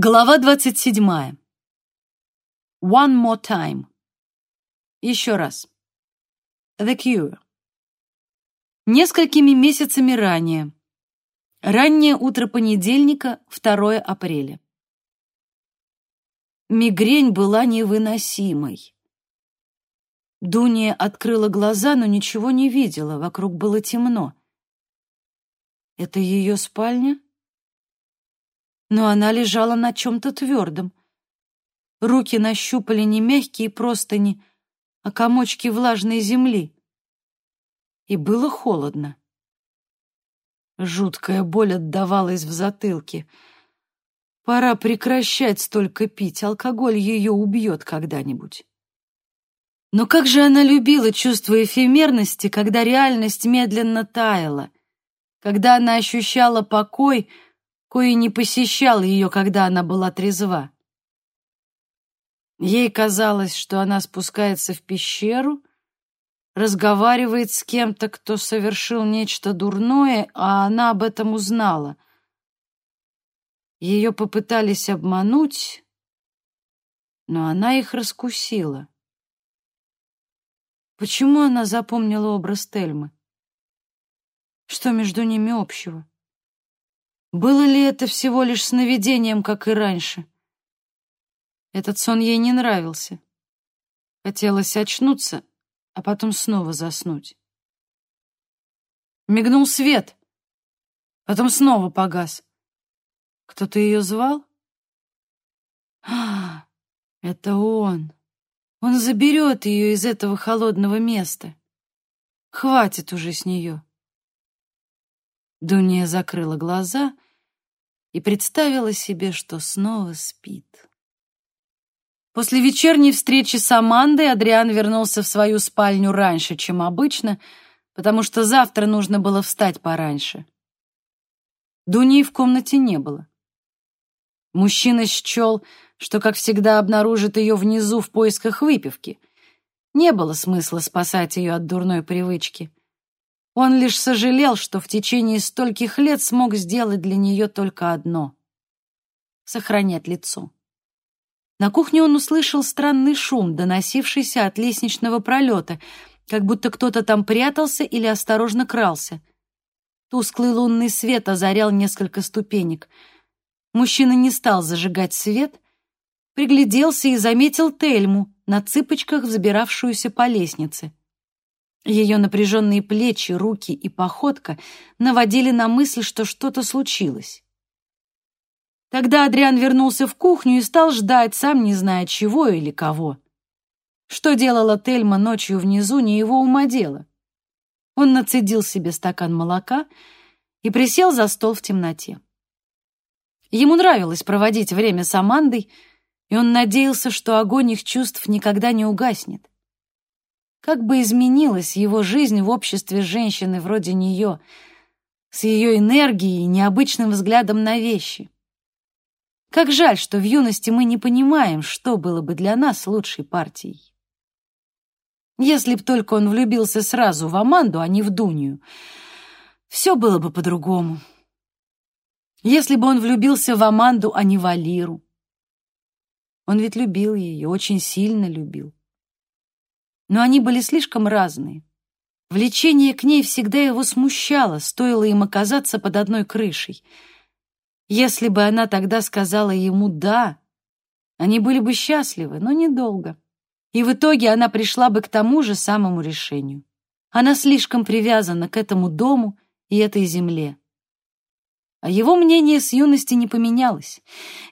Глава двадцать седьмая. One more time. Еще раз. The Cure. Несколькими месяцами ранее. Раннее утро понедельника, 2 апреля. Мигрень была невыносимой. Дуния открыла глаза, но ничего не видела, вокруг было темно. Это ее спальня? Но она лежала на чем-то твердом. Руки нащупали не мягкие простыни, а комочки влажной земли. И было холодно. Жуткая боль отдавалась в затылке. Пора прекращать столько пить, алкоголь ее убьет когда-нибудь. Но как же она любила чувство эфемерности, когда реальность медленно таяла, когда она ощущала покой, кое не посещал ее, когда она была трезва. Ей казалось, что она спускается в пещеру, разговаривает с кем-то, кто совершил нечто дурное, а она об этом узнала. Ее попытались обмануть, но она их раскусила. Почему она запомнила образ Тельмы? Что между ними общего? Было ли это всего лишь сновидением, как и раньше? Этот сон ей не нравился. Хотелось очнуться, а потом снова заснуть. Мигнул свет, потом снова погас. Кто-то ее звал? А, это он. Он заберет ее из этого холодного места. Хватит уже с нее. Дуния закрыла глаза и представила себе, что снова спит. После вечерней встречи с Амандой Адриан вернулся в свою спальню раньше, чем обычно, потому что завтра нужно было встать пораньше. Дуни в комнате не было. Мужчина счел, что, как всегда, обнаружит ее внизу в поисках выпивки. Не было смысла спасать ее от дурной привычки. Он лишь сожалел, что в течение стольких лет смог сделать для нее только одно — сохранять лицо. На кухне он услышал странный шум, доносившийся от лестничного пролета, как будто кто-то там прятался или осторожно крался. Тусклый лунный свет озарял несколько ступенек. Мужчина не стал зажигать свет, пригляделся и заметил Тельму, на цыпочках взбиравшуюся по лестнице. Ее напряженные плечи, руки и походка наводили на мысль, что что-то случилось. Тогда Адриан вернулся в кухню и стал ждать, сам не зная чего или кого. Что делала Тельма ночью внизу, не его ума дело. Он нацедил себе стакан молока и присел за стол в темноте. Ему нравилось проводить время с Амандой, и он надеялся, что огонь их чувств никогда не угаснет. Как бы изменилась его жизнь в обществе женщины вроде нее, с ее энергией и необычным взглядом на вещи. Как жаль, что в юности мы не понимаем, что было бы для нас лучшей партией. Если б только он влюбился сразу в Аманду, а не в Дунью, все было бы по-другому. Если бы он влюбился в Аманду, а не в Алиру. Он ведь любил ее, очень сильно любил. Но они были слишком разные. Влечение к ней всегда его смущало, стоило им оказаться под одной крышей — если бы она тогда сказала ему «да», они были бы счастливы, но недолго. И в итоге она пришла бы к тому же самому решению. Она слишком привязана к этому дому и этой земле. А его мнение с юности не поменялось.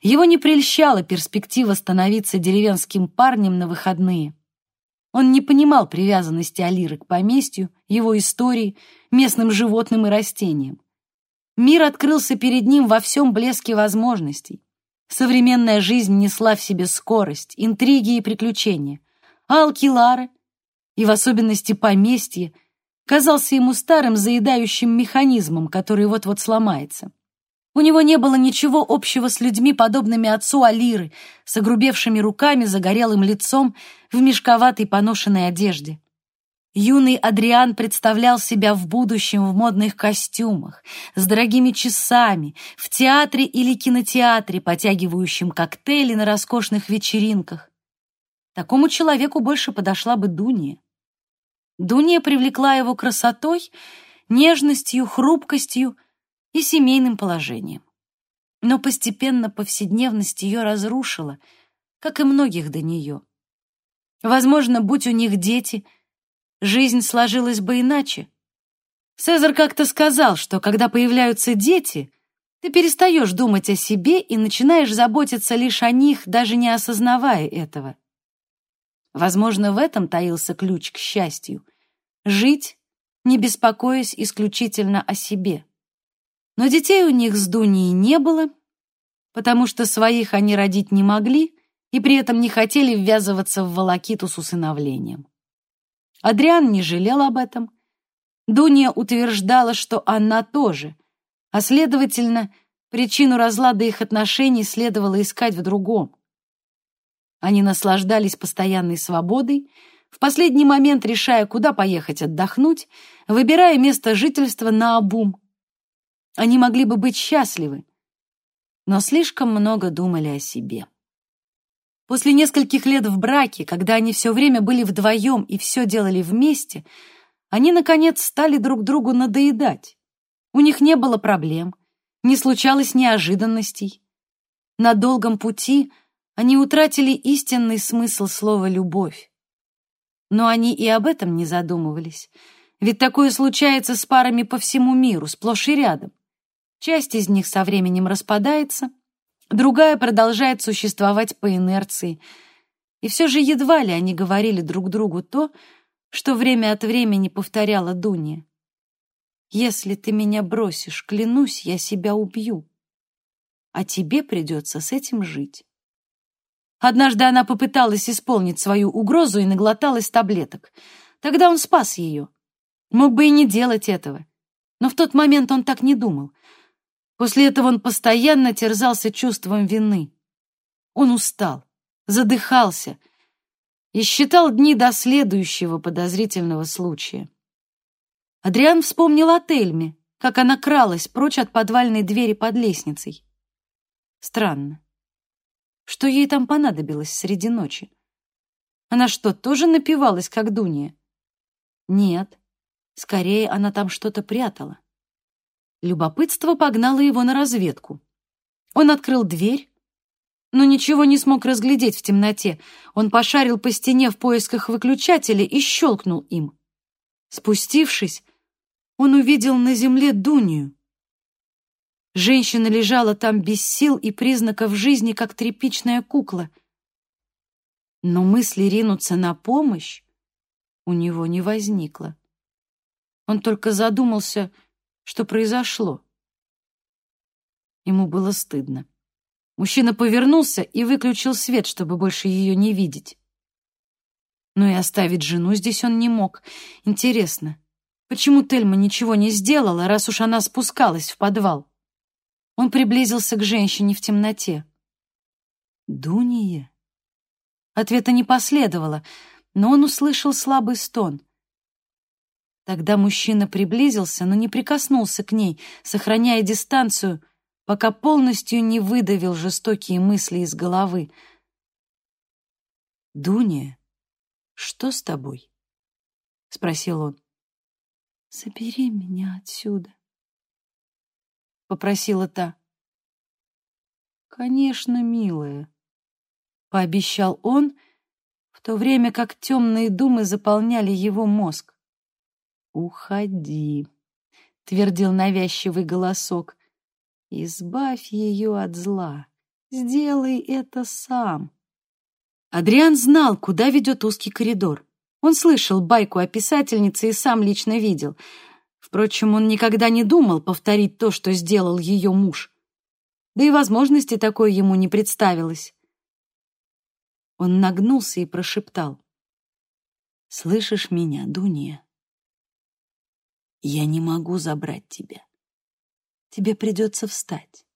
Его не прельщала перспектива становиться деревенским парнем на выходные. Он не понимал привязанности Алиры к поместью, его истории, местным животным и растениям. Мир открылся перед ним во всем блеске возможностей. Современная жизнь несла в себе скорость, интриги и приключения. А Алкилара, и в особенности поместье, казался ему старым заедающим механизмом, который вот-вот сломается. У него не было ничего общего с людьми, подобными отцу Алиры, с огрубевшими руками, загорелым лицом, в мешковатой поношенной одежде. Юный Адриан представлял себя в будущем в модных костюмах, с дорогими часами, в театре или кинотеатре, потягивающем коктейли на роскошных вечеринках. Такому человеку больше подошла бы Дуния. Дуния привлекла его красотой, нежностью, хрупкостью и семейным положением. Но постепенно повседневность ее разрушила, как и многих до нее. Возможно, будь у них дети — жизнь сложилась бы иначе. Цезарь как-то сказал, что когда появляются дети, ты перестаешь думать о себе и начинаешь заботиться лишь о них, даже не осознавая этого. Возможно, в этом таился ключ к счастью — жить, не беспокоясь исключительно о себе. Но детей у них с Дуней не было, потому что своих они родить не могли и при этом не хотели ввязываться в волокиту с усыновлением. Адриан не жалел об этом. Дуния утверждала, что она тоже, а, следовательно, причину разлада их отношений следовало искать в другом. Они наслаждались постоянной свободой, в последний момент решая, куда поехать отдохнуть, выбирая место жительства на обум. Они могли бы быть счастливы, но слишком много думали о себе. После нескольких лет в браке, когда они все время были вдвоем и все делали вместе, они, наконец, стали друг другу надоедать. У них не было проблем, не случалось неожиданностей. На долгом пути они утратили истинный смысл слова «любовь». Но они и об этом не задумывались, ведь такое случается с парами по всему миру, сплошь и рядом. Часть из них со временем распадается — другая продолжает существовать по инерции. И все же едва ли они говорили друг другу то, что время от времени повторяла Дуня. «Если ты меня бросишь, клянусь, я себя убью. А тебе придется с этим жить». Однажды она попыталась исполнить свою угрозу и наглоталась таблеток. Тогда он спас ее. Мог бы и не делать этого. Но в тот момент он так не думал — После этого он постоянно терзался чувством вины. Он устал, задыхался и считал дни до следующего подозрительного случая. Адриан вспомнил о Тельме, как она кралась прочь от подвальной двери под лестницей. Странно. Что ей там понадобилось среди ночи? Она что, тоже напивалась, как Дуния? Нет, скорее она там что-то прятала. Любопытство погнало его на разведку. Он открыл дверь, но ничего не смог разглядеть в темноте. Он пошарил по стене в поисках выключателя и щелкнул им. Спустившись, он увидел на земле Дунью. Женщина лежала там без сил и признаков жизни, как тряпичная кукла. Но мысли ринуться на помощь у него не возникло. Он только задумался — что произошло. Ему было стыдно. Мужчина повернулся и выключил свет, чтобы больше ее не видеть. Но и оставить жену здесь он не мог. Интересно, почему Тельма ничего не сделала, раз уж она спускалась в подвал? Он приблизился к женщине в темноте. «Дуния?» Ответа не последовало, но он услышал слабый стон. Тогда мужчина приблизился, но не прикоснулся к ней, сохраняя дистанцию, пока полностью не выдавил жестокие мысли из головы. «Дуня, что с тобой?» — спросил он. «Забери меня отсюда», — попросила та. «Конечно, милая», — пообещал он, в то время как темные думы заполняли его мозг. «Уходи», — твердил навязчивый голосок. «Избавь ее от зла. Сделай это сам». Адриан знал, куда ведет узкий коридор. Он слышал байку о писательнице и сам лично видел. Впрочем, он никогда не думал повторить то, что сделал ее муж. Да и возможности такой ему не представилось. Он нагнулся и прошептал. «Слышишь меня, Дуния?» Я не могу забрать тебя. Тебе придется встать.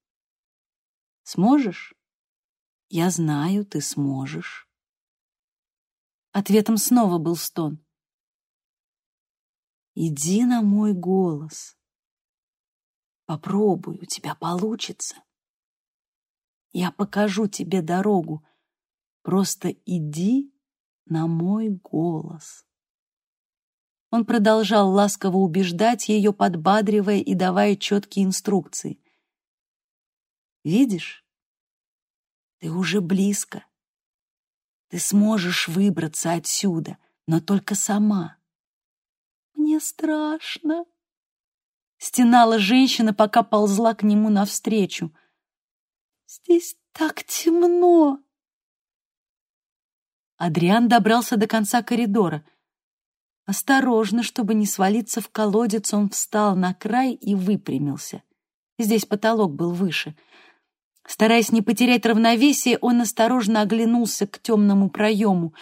Сможешь? Я знаю, ты сможешь. Ответом снова был стон. Иди на мой голос. Попробуй, у тебя получится. Я покажу тебе дорогу. Просто иди на мой голос. Он продолжал ласково убеждать ее, подбадривая и давая четкие инструкции. «Видишь, ты уже близко. Ты сможешь выбраться отсюда, но только сама». «Мне страшно», — стенала женщина, пока ползла к нему навстречу. «Здесь так темно». Адриан добрался до конца коридора — Осторожно, чтобы не свалиться в колодец, он встал на край и выпрямился. Здесь потолок был выше. Стараясь не потерять равновесие, он осторожно оглянулся к темному проему.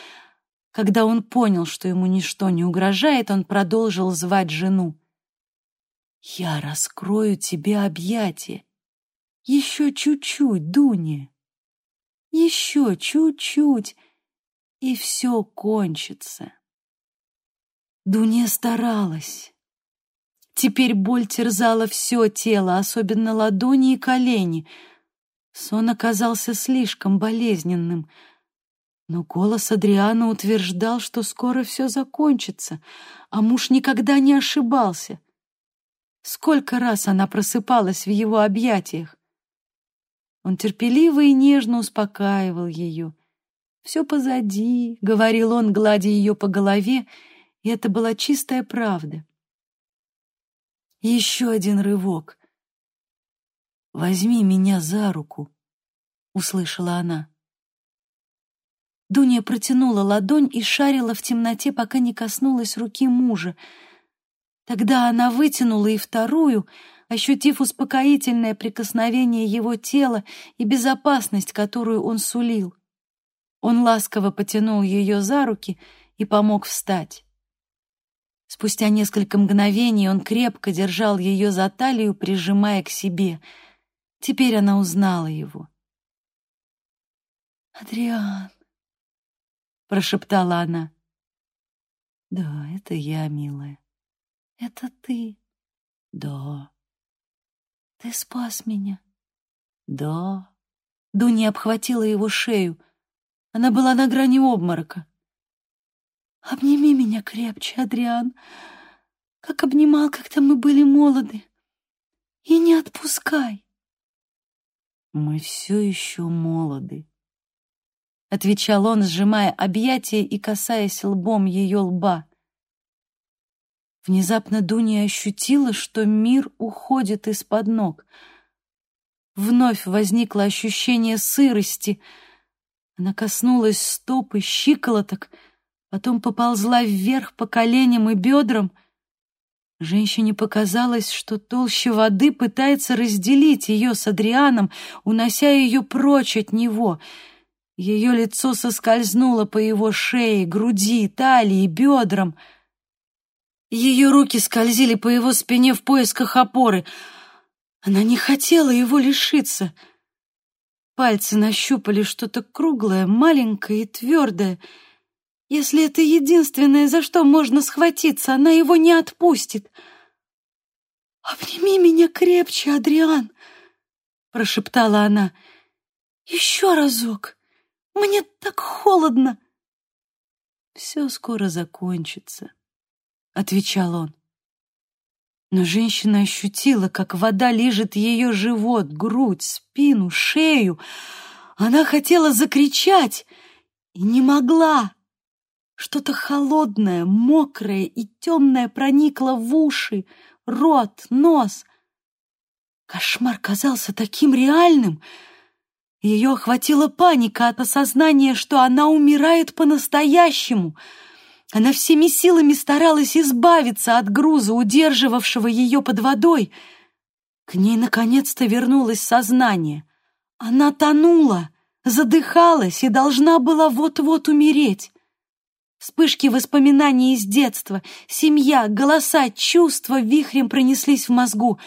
Когда он понял, что ему ничто не угрожает, он продолжил звать жену. «Я раскрою тебе объятия. Еще чуть-чуть, Дуня. Еще чуть-чуть, и все кончится». Дуня старалась. Теперь боль терзала все тело, особенно ладони и колени. Сон оказался слишком болезненным. Но голос Адриана утверждал, что скоро все закончится, а муж никогда не ошибался. Сколько раз она просыпалась в его объятиях. Он терпеливо и нежно успокаивал ее. «Все позади», — говорил он, гладя ее по голове, — и это была чистая правда. Еще один рывок. «Возьми меня за руку», — услышала она. Дуня протянула ладонь и шарила в темноте, пока не коснулась руки мужа. Тогда она вытянула и вторую, ощутив успокоительное прикосновение его тела и безопасность, которую он сулил. Он ласково потянул ее за руки и помог встать. Спустя несколько мгновений он крепко держал ее за талию, прижимая к себе. Теперь она узнала его. «Адриан», — прошептала она. «Да, это я, милая». «Это ты?» «Да». «Ты спас меня?» «Да». Дуня обхватила его шею. Она была на грани обморока. Обними меня крепче, Адриан, как обнимал, когда мы были молоды. И не отпускай. Мы все еще молоды, — отвечал он, сжимая объятия и касаясь лбом ее лба. Внезапно Дуня ощутила, что мир уходит из-под ног. Вновь возникло ощущение сырости. Она коснулась стоп и щиколоток — потом поползла вверх по коленям и бедрам. Женщине показалось, что толще воды пытается разделить ее с Адрианом, унося ее прочь от него. Ее лицо соскользнуло по его шее, груди, талии, бедрам. Ее руки скользили по его спине в поисках опоры. Она не хотела его лишиться. Пальцы нащупали что-то круглое, маленькое и твердое — если это единственное, за что можно схватиться, она его не отпустит. «Обними меня крепче, Адриан!» — прошептала она. «Еще разок! Мне так холодно!» «Все скоро закончится», — отвечал он. Но женщина ощутила, как вода лижет ее живот, грудь, спину, шею. Она хотела закричать и не могла. Что-то холодное, мокрое и темное проникло в уши, рот, нос. Кошмар казался таким реальным. Ее охватила паника от осознания, что она умирает по-настоящему. Она всеми силами старалась избавиться от груза, удерживавшего ее под водой. К ней наконец-то вернулось сознание. Она тонула, задыхалась и должна была вот-вот умереть. Вспышки воспоминаний из детства, семья, голоса, чувства вихрем пронеслись в мозгу.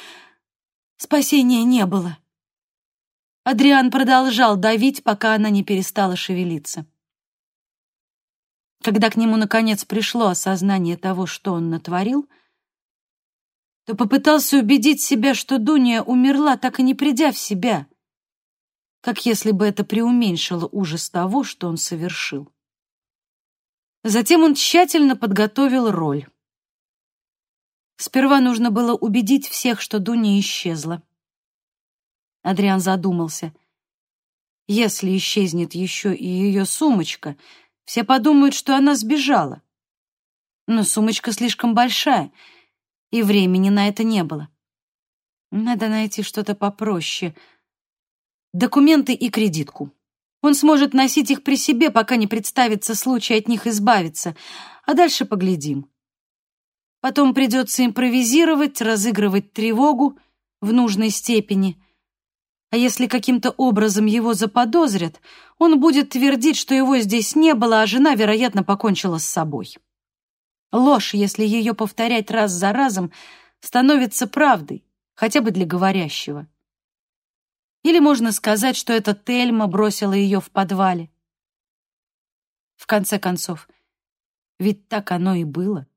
Спасения не было. Адриан продолжал давить, пока она не перестала шевелиться. Когда к нему, наконец, пришло осознание того, что он натворил, то попытался убедить себя, что Дуня умерла, так и не придя в себя, как если бы это преуменьшило ужас того, что он совершил. Затем он тщательно подготовил роль. Сперва нужно было убедить всех, что Дуня исчезла. Адриан задумался. Если исчезнет еще и ее сумочка, все подумают, что она сбежала. Но сумочка слишком большая, и времени на это не было. Надо найти что-то попроще. Документы и кредитку. Он сможет носить их при себе, пока не представится случай от них избавиться, а дальше поглядим. Потом придется импровизировать, разыгрывать тревогу в нужной степени. А если каким-то образом его заподозрят, он будет твердить, что его здесь не было, а жена, вероятно, покончила с собой. Ложь, если ее повторять раз за разом, становится правдой, хотя бы для говорящего. Или можно сказать, что это Тельма бросила ее в подвале. В конце концов, ведь так оно и было.